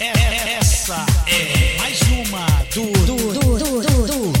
É, é, essa é mais uma do, do, do, do, do.